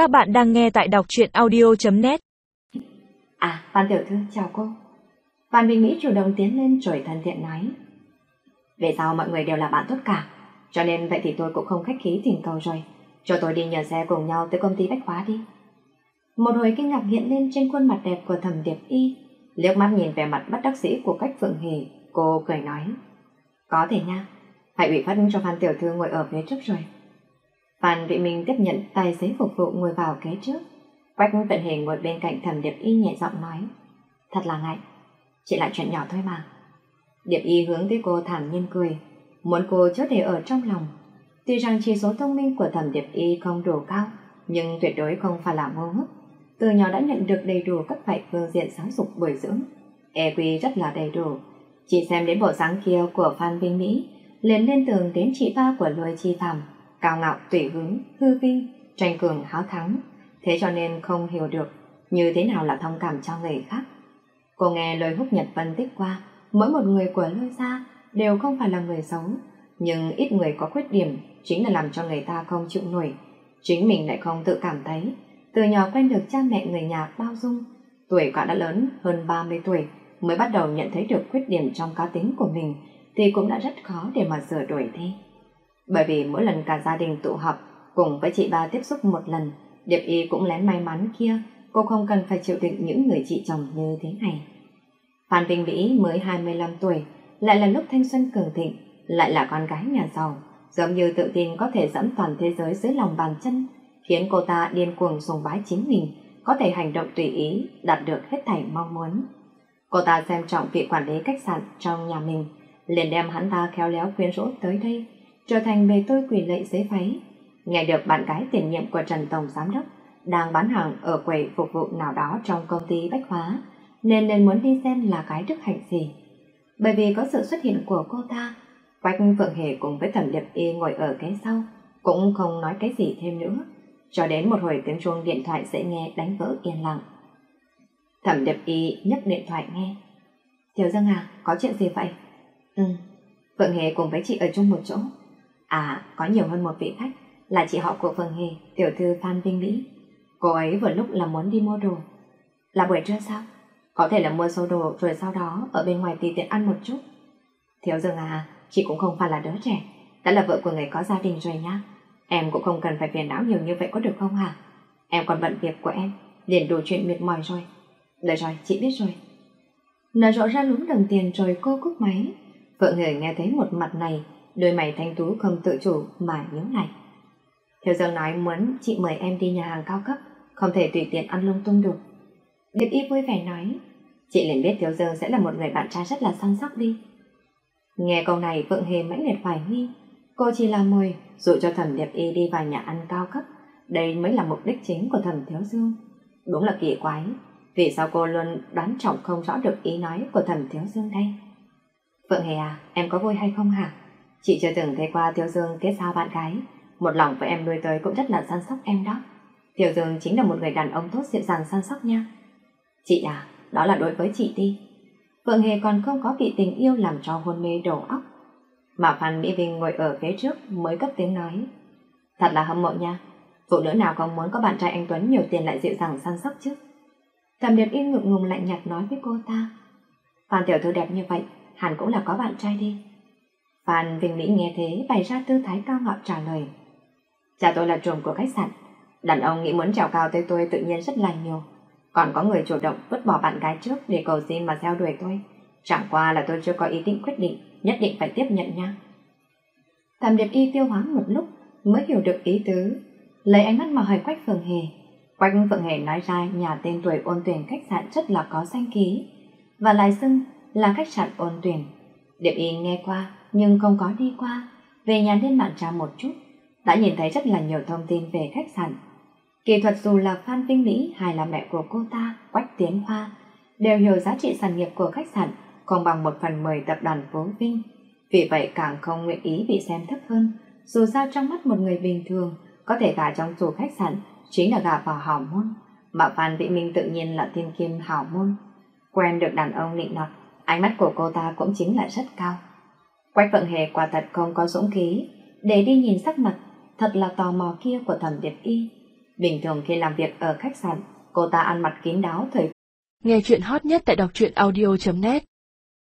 Các bạn đang nghe tại đọc truyện audio.net À, Phan Tiểu Thư, chào cô. Phan Bình Mỹ chủ động tiến lên chổi thân thiện nói. Về sau mọi người đều là bạn tốt cả, cho nên vậy thì tôi cũng không khách khí thỉnh cầu rồi. Cho tôi đi nhờ xe cùng nhau tới công ty Bách Hóa đi. Một hồi kinh ngạc hiện lên trên khuôn mặt đẹp của thẩm điệp y, liếc mắt nhìn vẻ mặt bất đắc dĩ của cách phượng hề, cô cười nói. Có thể nha, hãy ủy phát cho Phan Tiểu Thư ngồi ở phía trước rồi. Phan Vị Minh tiếp nhận tài xế phục vụ ngồi vào kế trước. Quách tận hình ngồi bên cạnh thẩm Điệp Y nhẹ giọng nói. Thật là ngại, chỉ lại chuyện nhỏ thôi mà. Điệp Y hướng tới cô thản nhiên cười, muốn cô chốt để ở trong lòng. Tuy rằng chỉ số thông minh của thẩm Điệp Y không đủ cao, nhưng tuyệt đối không phải là ngu ngốc. Từ nhỏ đã nhận được đầy đủ các loại phương diện giáo dục bồi dưỡng. EQ rất là đầy đủ. Chỉ xem đến bộ dáng kia của Phan Vinh Mỹ, liền lên tường đến chị ba của Lôi Chi Phạm cao ngạo tùy hứng, hư vi, tranh cường háo thắng, thế cho nên không hiểu được như thế nào là thông cảm cho người khác. Cô nghe lời húc nhật phân tích qua, mỗi một người của lôi gia đều không phải là người xấu, nhưng ít người có khuyết điểm chính là làm cho người ta không chịu nổi. Chính mình lại không tự cảm thấy, từ nhỏ quen được cha mẹ người nhà bao dung, tuổi quả đã lớn hơn 30 tuổi mới bắt đầu nhận thấy được khuyết điểm trong cá tính của mình thì cũng đã rất khó để mà sửa đổi thế. Bởi vì mỗi lần cả gia đình tụ họp cùng với chị ba tiếp xúc một lần, Điệp Y cũng lén may mắn kia, cô không cần phải chịu đựng những người chị chồng như thế này. Phan Vinh Vĩ mới 25 tuổi, lại là lúc thanh xuân cường thịnh, lại là con gái nhà giàu, giống như tự tin có thể dẫn toàn thế giới dưới lòng bàn chân, khiến cô ta điên cuồng sùng bái chính mình, có thể hành động tùy ý, đạt được hết thảy mong muốn. Cô ta xem trọng vị quản lý khách sạn trong nhà mình, liền đem hắn ta khéo léo quyến rũ tới đây, trở thành bề tôi quỷ lệ giấy váy. Nghe được bạn gái tiền nhiệm của Trần Tổng Giám Đốc đang bán hàng ở quầy phục vụ nào đó trong công ty Bách Hóa, nên nên muốn đi xem là cái đức hạnh gì. Bởi vì có sự xuất hiện của cô ta, Quách Phượng Hề cùng với Thẩm Điệp Y ngồi ở cái sau, cũng không nói cái gì thêm nữa, cho đến một hồi tiếng chuông điện thoại sẽ nghe đánh vỡ yên lặng. Thẩm Điệp Y nhấc điện thoại nghe. Tiểu Dương à, có chuyện gì vậy? Ừ, Phượng Hề cùng với chị ở chung một chỗ. À, có nhiều hơn một vị khách, là chị họ của Phương Hề, tiểu thư Phan Vinh Mỹ. Cô ấy vừa lúc là muốn đi mua đồ. Là buổi trưa sao? Có thể là mua số đồ rồi sau đó ở bên ngoài tùy tiện ăn một chút. Thiếu Dương à, chị cũng không phải là đứa trẻ, đã là vợ của người có gia đình rồi nhá Em cũng không cần phải phiền não nhiều như vậy có được không hả? Em còn bận việc của em, liền đủ chuyện mệt mỏi rồi. Được rồi, chị biết rồi. Nở rộ ra lúng đồng tiền rồi cô cúc máy. Vợ người nghe thấy một mặt này, đôi mày thanh tú không tự chủ mà nhíu lại. Thiếu Dương nói muốn chị mời em đi nhà hàng cao cấp, không thể tùy tiện ăn lung tung được. Điệp y vui vẻ nói, chị liền biết Thiếu Dương sẽ là một người bạn trai rất là săn sắc đi. Nghe câu này Phượng Hề mãnh liệt hoài nghi, cô chỉ là mời dụ cho thẩm Điệp y đi vào nhà ăn cao cấp, đây mới là mục đích chính của thẩm Thiếu Dương. Đúng là kỳ quái, vì sao cô luôn đoán trọng không rõ được ý nói của thẩm Thiếu Dương đây? Phượng Hề à, em có vui hay không hả? Chị chưa từng thấy qua Tiêu Dương kết giao bạn gái, một lòng với em nuôi tới cũng rất là săn sóc em đó. Tiêu Dương chính là một người đàn ông tốt dịu dàng săn sóc nha. Chị à, đó là đối với chị đi. Phượng Hề còn không có bị tình yêu làm cho hôn mê đổ óc. Mà Phan Mỹ Vinh ngồi ở phía trước mới cấp tiếng nói. Thật là hâm mộ nha. Phụ nữ nào không muốn có bạn trai anh Tuấn nhiều tiền lại dịu dàng săn sóc chứ. Thẩm Điệp yên ngượng ngùng lạnh nhạt nói với cô ta. Phan Tiểu Thư đẹp như vậy, hẳn cũng là có bạn trai đi. Phan Vinh Mỹ nghe thế bày ra tư thái cao ngạo trả lời. Cha tôi là trùm của khách sạn. Đàn ông nghĩ muốn trèo cao tới tôi tự nhiên rất là nhiều. Còn có người chủ động vứt bỏ bạn gái trước để cầu xin mà theo đuổi tôi. Chẳng qua là tôi chưa có ý định quyết định, nhất định phải tiếp nhận nha. Thẩm Điệp Y tiêu hóa một lúc mới hiểu được ý tứ. Lấy ánh mắt mà hỏi Quách Phượng Hề. Quách Phượng Hề nói ra nhà tên tuổi ôn tuyển khách sạn rất là có danh ký. Và lại xưng là khách sạn ôn tuyển. Điệp Y nghe qua nhưng không có đi qua, về nhà lên mạng tra một chút, đã nhìn thấy rất là nhiều thông tin về khách sạn. Kỳ thuật dù là Phan Vinh Mỹ hay là mẹ của cô ta, Quách Tiến Hoa, đều hiểu giá trị sản nghiệp của khách sạn không bằng một phần mười tập đoàn Phố Vinh. Vì vậy càng không nguyện ý bị xem thấp hơn, dù sao trong mắt một người bình thường, có thể gả trong chủ khách sạn chính là gả vào hào môn, mà Phan Vĩ Minh tự nhiên là thiên kim hào môn. Quen được đàn ông nịnh nọt, ánh mắt của cô ta cũng chính là rất cao. Quách Vận Hề quả thật không có dũng khí để đi nhìn sắc mặt thật là tò mò kia của thẩm điệp y. Bình thường khi làm việc ở khách sạn, cô ta ăn mặc kín đáo thời Nghe chuyện hot nhất tại đọc truyện audio.net